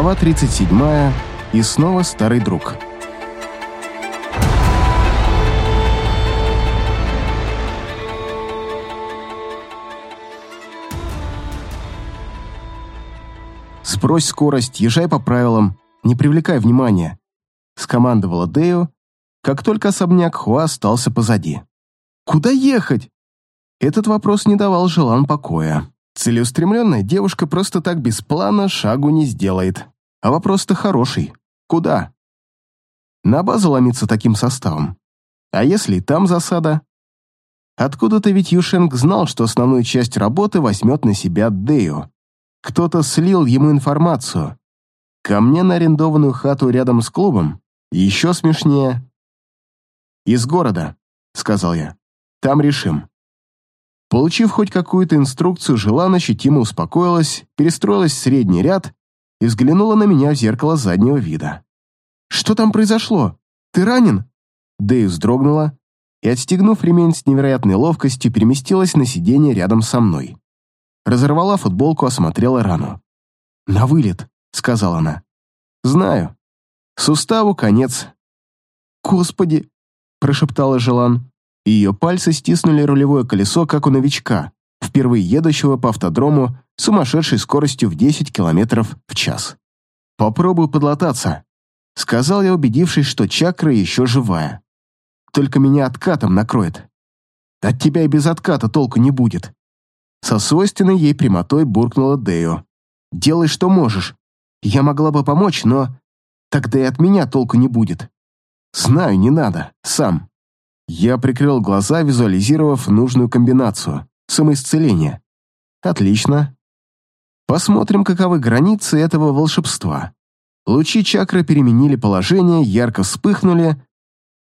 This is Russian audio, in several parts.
Глава 37. И снова старый друг. «Сбрось скорость, езжай по правилам, не привлекай внимания», — скомандовала Дею, как только особняк Хуа остался позади. «Куда ехать?» Этот вопрос не давал Желан покоя. Целеустремленная девушка просто так без плана шагу не сделает. А вопрос-то хороший. Куда? На базу ломиться таким составом. А если там засада? Откуда-то ведь Юшенг знал, что основную часть работы возьмет на себя Дею. Кто-то слил ему информацию. Ко мне на арендованную хату рядом с клубом. Еще смешнее. «Из города», — сказал я. «Там решим». Получив хоть какую-то инструкцию, Желана ощутимо успокоилась, перестроилась в средний ряд и взглянула на меня в зеркало заднего вида. «Что там произошло? Ты ранен?» Дэй вздрогнула и, отстегнув ремень с невероятной ловкостью, переместилась на сиденье рядом со мной. Разорвала футболку, осмотрела рану. «На вылет», — сказала она. «Знаю. Суставу конец». «Господи!» — прошептала Желан. Ее пальцы стиснули рулевое колесо, как у новичка, впервые едущего по автодрому сумасшедшей скоростью в 10 км в час. «Попробую подлататься», — сказал я, убедившись, что чакра еще живая. «Только меня откатом накроет. От тебя и без отката толку не будет». Со свойственной ей прямотой буркнула Део. «Делай, что можешь. Я могла бы помочь, но тогда и от меня толку не будет. Знаю, не надо, сам». Я прикрыл глаза, визуализировав нужную комбинацию. Самоисцеление. Отлично. Посмотрим, каковы границы этого волшебства. Лучи чакры переменили положение, ярко вспыхнули.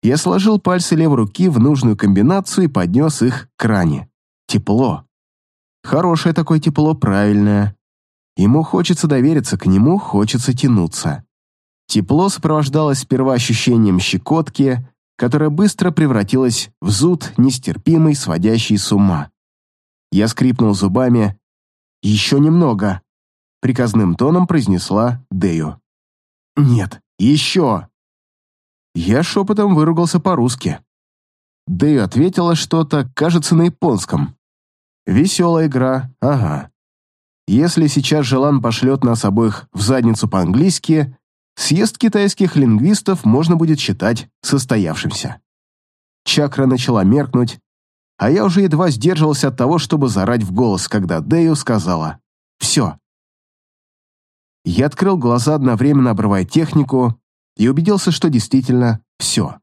Я сложил пальцы левой руки в нужную комбинацию и поднес их к ране. Тепло. Хорошее такое тепло, правильное. Ему хочется довериться, к нему хочется тянуться. Тепло сопровождалось сперва ощущением щекотки, которая быстро превратилась в зуд, нестерпимый, сводящий с ума. Я скрипнул зубами. «Еще немного», — приказным тоном произнесла Дею. «Нет, еще!» Я шепотом выругался по-русски. Дэю ответила что-то, кажется, на японском. «Веселая игра, ага. Если сейчас Желан пошлет нас обоих в задницу по-английски, Съезд китайских лингвистов можно будет считать состоявшимся. Чакра начала меркнуть, а я уже едва сдерживался от того, чтобы зарать в голос, когда Дэю сказала «Все». Я открыл глаза, одновременно обрывая технику, и убедился, что действительно все.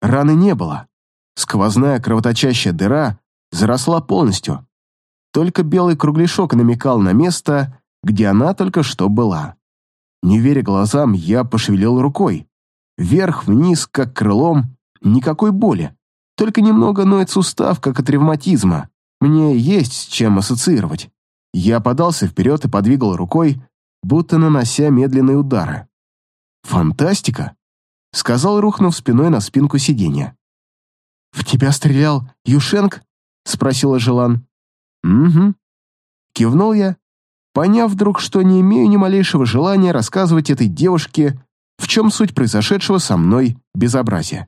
Раны не было. Сквозная кровоточащая дыра заросла полностью. Только белый кругляшок намекал на место, где она только что была. Не веря глазам, я пошевелил рукой. Вверх-вниз, как крылом, никакой боли. Только немного ноет сустав, как от ревматизма. Мне есть с чем ассоциировать. Я подался вперед и подвигал рукой, будто нанося медленные удары. «Фантастика!» — сказал, рухнув спиной на спинку сиденья. «В тебя стрелял Юшенк?» — спросила Желан. «Угу». Кивнул я поняв вдруг, что не имею ни малейшего желания рассказывать этой девушке, в чем суть произошедшего со мной безобразия.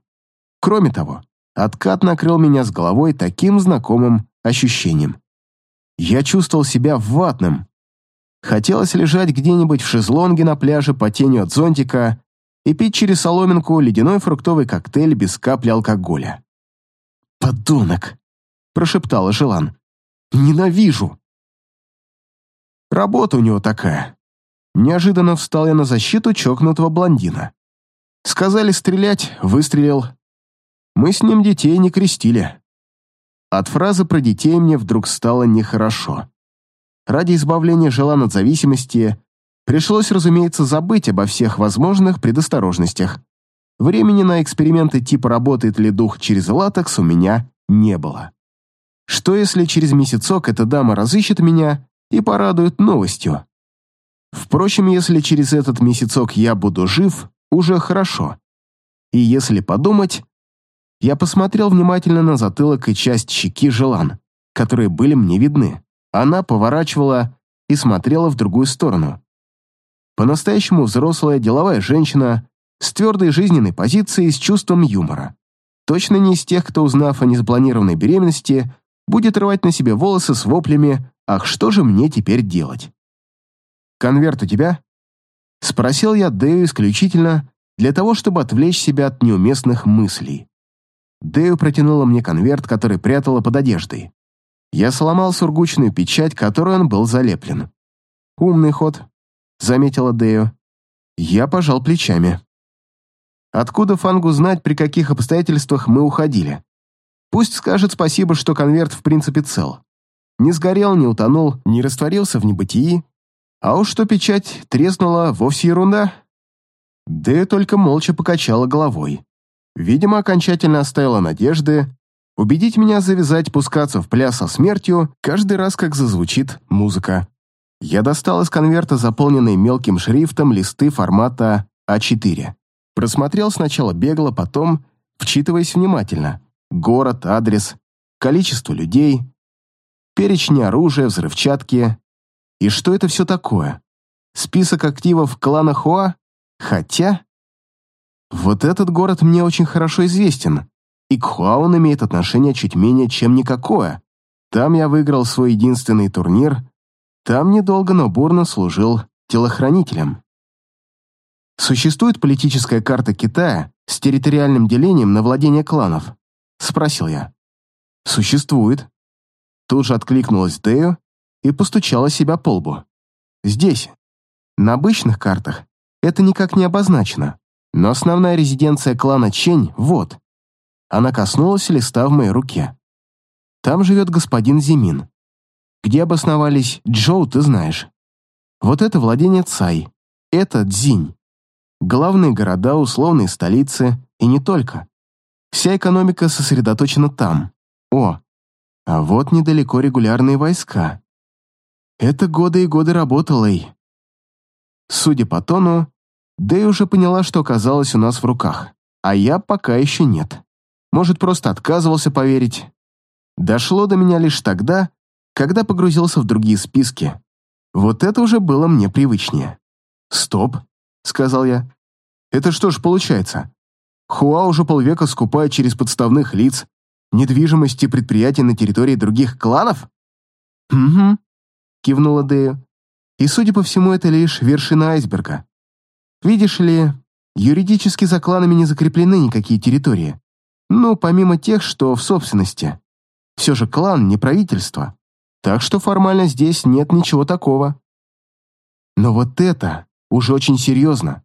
Кроме того, откат накрыл меня с головой таким знакомым ощущением. Я чувствовал себя ватным. Хотелось лежать где-нибудь в шезлонге на пляже по тенью от зонтика и пить через соломинку ледяной фруктовый коктейль без капли алкоголя. «Подонок!» – прошептала Желан. «Ненавижу!» Работа у него такая. Неожиданно встал я на защиту чокнутого блондина. Сказали стрелять, выстрелил. Мы с ним детей не крестили. От фразы про детей мне вдруг стало нехорошо. Ради избавления желан от зависимости пришлось, разумеется, забыть обо всех возможных предосторожностях. Времени на эксперименты типа работает ли дух через латекс у меня не было. Что если через месяцок эта дама разыщет меня и порадует новостью. Впрочем, если через этот месяцок я буду жив, уже хорошо. И если подумать, я посмотрел внимательно на затылок и часть щеки Желан, которые были мне видны. Она поворачивала и смотрела в другую сторону. По-настоящему взрослая деловая женщина с твердой жизненной позицией и с чувством юмора. Точно не из тех, кто, узнав о неспланированной беременности, будет рвать на себе волосы с воплями «Ах, что же мне теперь делать?» «Конверт у тебя?» Спросил я Дэю исключительно для того, чтобы отвлечь себя от неуместных мыслей. Дэю протянула мне конверт, который прятала под одеждой. Я сломал сургучную печать, которой он был залеплен. «Умный ход», — заметила Дэю. Я пожал плечами. Откуда Фангу знать, при каких обстоятельствах мы уходили? Пусть скажет спасибо, что конверт в принципе цел. Не сгорел, не утонул, не растворился в небытии. А уж что печать треснула, вовсе ерунда. Дэю только молча покачала головой. Видимо, окончательно оставила надежды убедить меня завязать пускаться в пляс со смертью каждый раз, как зазвучит музыка. Я достал из конверта заполненные мелким шрифтом листы формата А4. Просмотрел сначала бегло, потом, вчитываясь внимательно. Город, адрес, количество людей, перечни оружия, взрывчатки. И что это все такое? Список активов клана Хуа? Хотя... Вот этот город мне очень хорошо известен, и к Хуа он имеет отношение чуть менее, чем никакое. Там я выиграл свой единственный турнир, там недолго, но бурно служил телохранителем. «Существует политическая карта Китая с территориальным делением на владение кланов?» — спросил я. «Существует». Тут же откликнулась Дэю и постучала себя по лбу. «Здесь. На обычных картах это никак не обозначено. Но основная резиденция клана Чень вот. Она коснулась листа в моей руке. Там живет господин Зимин. Где обосновались Джоу, ты знаешь. Вот это владение Цай. Это Дзинь. Главные города, условные столицы и не только. Вся экономика сосредоточена там. О, а вот недалеко регулярные войска. Это годы и годы работы, Лэй. Судя по тону, Дэй уже поняла, что оказалось у нас в руках, а я пока еще нет. Может, просто отказывался поверить. Дошло до меня лишь тогда, когда погрузился в другие списки. Вот это уже было мне привычнее. «Стоп», — сказал я. «Это что ж получается? Хуа уже полвека скупает через подставных лиц недвижимости предприятий на территории других кланов?» «Угу», — кивнула Дэю. «И, судя по всему, это лишь вершина айсберга. Видишь ли, юридически за кланами не закреплены никакие территории. Ну, помимо тех, что в собственности. Все же клан не правительство. Так что формально здесь нет ничего такого. Но вот это уже очень серьезно.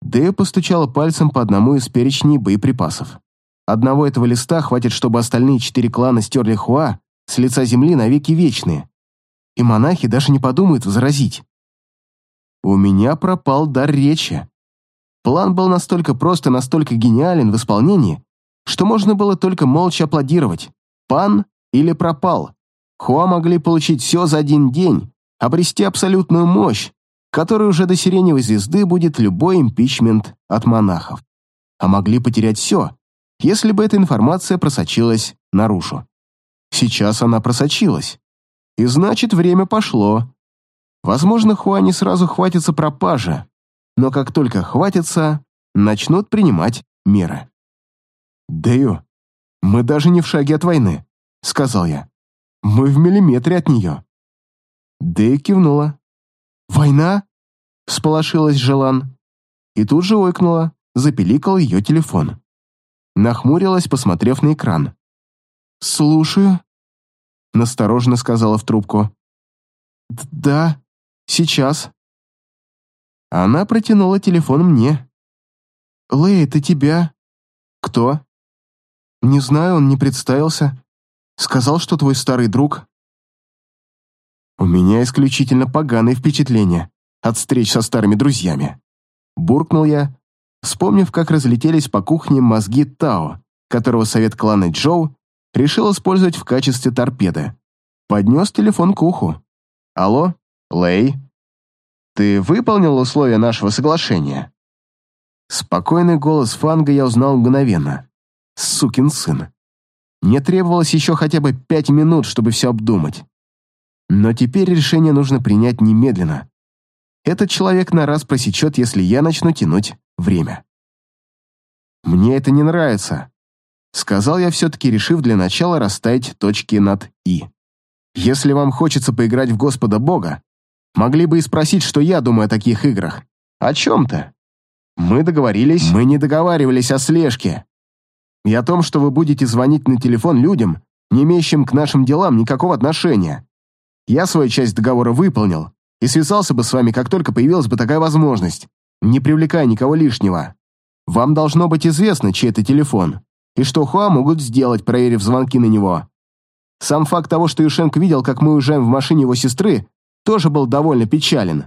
Дэя постучала пальцем по одному из перечней боеприпасов. Одного этого листа хватит, чтобы остальные четыре клана стерли Хуа с лица земли навеки вечные. И монахи даже не подумают возразить. У меня пропал дар речи. План был настолько прост и настолько гениален в исполнении, что можно было только молча аплодировать. Пан или пропал. Хуа могли получить все за один день, обрести абсолютную мощь, которой уже до сиреневой звезды будет любой импичмент от монахов. А могли потерять все, если бы эта информация просочилась наружу. Сейчас она просочилась. И значит, время пошло, Возможно, Хуани сразу хватится пропажа, но как только хватится, начнут принимать меры. «Дэю, мы даже не в шаге от войны», — сказал я. «Мы в миллиметре от нее». Дэю кивнула. «Война?» — всполошилась Желан. И тут же ойкнула, запеликал ее телефон. Нахмурилась, посмотрев на экран. «Слушаю», — настороженно сказала в трубку. «Да», Сейчас». Она протянула телефон мне. «Лэй, это тебя?» «Кто?» «Не знаю, он не представился. Сказал, что твой старый друг». «У меня исключительно поганые впечатления от встреч со старыми друзьями». Буркнул я, вспомнив, как разлетелись по кухне мозги Тао, которого совет клана Джоу решил использовать в качестве торпеды. Поднес телефон к уху. «Алло?» «Лэй, ты выполнил условия нашего соглашения?» Спокойный голос Фанга я узнал мгновенно. Сукин сын. Мне требовалось еще хотя бы пять минут, чтобы все обдумать. Но теперь решение нужно принять немедленно. Этот человек на раз просечет, если я начну тянуть время. «Мне это не нравится», — сказал я, все-таки решив для начала расставить точки над «и». «Если вам хочется поиграть в Господа Бога, могли бы и спросить, что я думаю о таких играх. О чем-то. Мы договорились...» «Мы не договаривались о слежке. И о том, что вы будете звонить на телефон людям, не имеющим к нашим делам никакого отношения. Я свою часть договора выполнил и связался бы с вами, как только появилась бы такая возможность, не привлекая никого лишнего. Вам должно быть известно, чей это телефон, и что Хуа могут сделать, проверив звонки на него. Сам факт того, что Юшенко видел, как мы уезжаем в машине его сестры, тоже был довольно печален.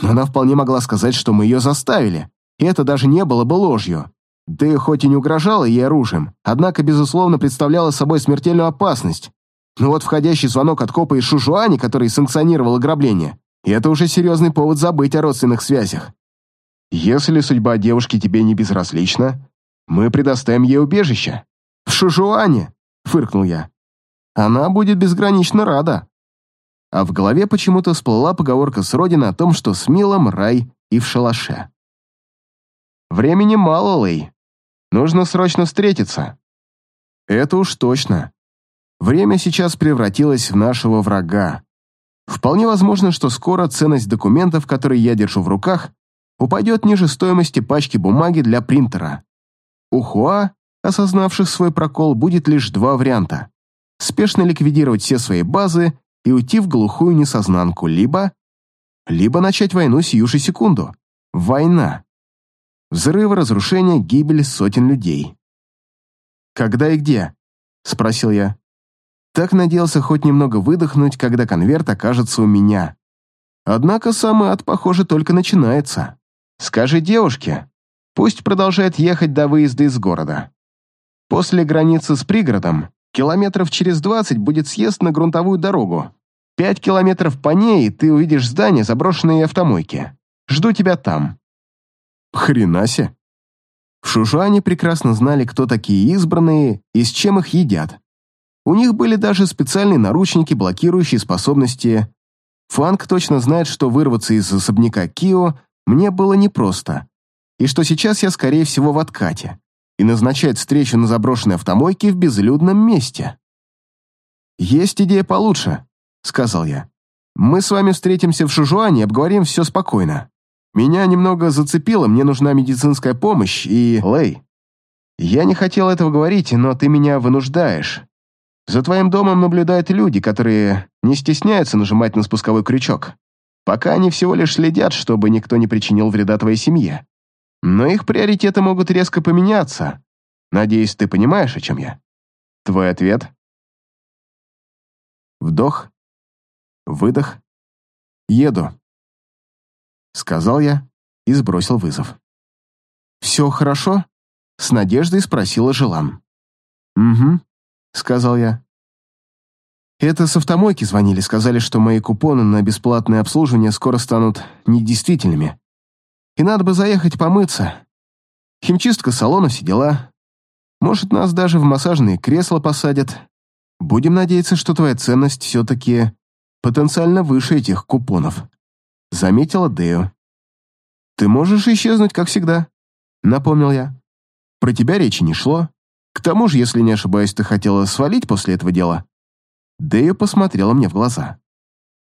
Но она вполне могла сказать, что мы ее заставили, и это даже не было бы ложью. Да и хоть и не угрожала ей оружием, однако, безусловно, представляла собой смертельную опасность. Но вот входящий звонок от копа из Шужуани, который санкционировал ограбление, это уже серьезный повод забыть о родственных связях. Если судьба девушки тебе не безразлична, мы предоставим ей убежище. В Шужуане, фыркнул я. Она будет безгранично рада. А в голове почему-то всплыла поговорка с родины о том, что с Милом рай и в шалаше. Времени мало, Лэй. Нужно срочно встретиться. Это уж точно. Время сейчас превратилось в нашего врага. Вполне возможно, что скоро ценность документов, которые я держу в руках, упадет ниже стоимости пачки бумаги для принтера. У Хуа, осознавших свой прокол, будет лишь два варианта. Спешно ликвидировать все свои базы и уйти в глухую несознанку, либо... Либо начать войну сию же секунду. Война. Взрывы, разрушения, гибель сотен людей. «Когда и где?» — спросил я. Так надеялся хоть немного выдохнуть, когда конверт окажется у меня. Однако самый ад, похоже, только начинается. Скажи девушке, пусть продолжает ехать до выезда из города. После границы с пригородом километров через двадцать будет съезд на грунтовую дорогу. Пять километров по ней, ты увидишь здание заброшенной автомойки. Жду тебя там. Хренасе. В Шужане прекрасно знали, кто такие избранные и с чем их едят. У них были даже специальные наручники, блокирующие способности. Фанк точно знает, что вырваться из особняка Кио мне было непросто, и что сейчас я, скорее всего, в откате, и назначает встречу на заброшенной автомойке в безлюдном месте. «Есть идея получше», — сказал я. «Мы с вами встретимся в Шужуане и обговорим все спокойно. Меня немного зацепило, мне нужна медицинская помощь и... Лэй, я не хотел этого говорить, но ты меня вынуждаешь. За твоим домом наблюдают люди, которые не стесняются нажимать на спусковой крючок. Пока они всего лишь следят, чтобы никто не причинил вреда твоей семье. Но их приоритеты могут резко поменяться. Надеюсь, ты понимаешь, о чем я. Твой ответ? Вдох. Выдох. Еду сказал я и сбросил вызов. «Все хорошо?» — с надеждой спросила Желан. «Угу», — сказал я. «Это с автомойки звонили, сказали, что мои купоны на бесплатное обслуживание скоро станут недействительными. И надо бы заехать помыться. Химчистка салона, все дела. Может, нас даже в массажные кресла посадят. Будем надеяться, что твоя ценность все-таки потенциально выше этих купонов» заметила Део. «Ты можешь исчезнуть, как всегда», — напомнил я. «Про тебя речи не шло. К тому же, если не ошибаюсь, ты хотела свалить после этого дела». Део посмотрела мне в глаза.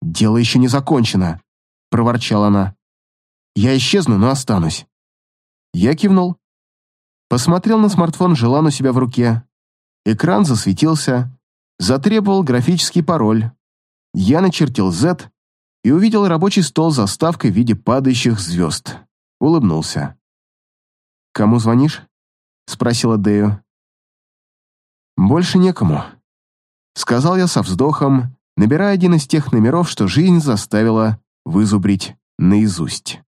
«Дело еще не закончено», — проворчала она. «Я исчезну, но останусь». Я кивнул. Посмотрел на смартфон Желан у себя в руке. Экран засветился, затребовал графический пароль. Я начертил Z и увидел рабочий стол с заставкой в виде падающих звезд. Улыбнулся. «Кому звонишь?» — спросила Дэю. «Больше некому», — сказал я со вздохом, набирая один из тех номеров, что жизнь заставила вызубрить наизусть.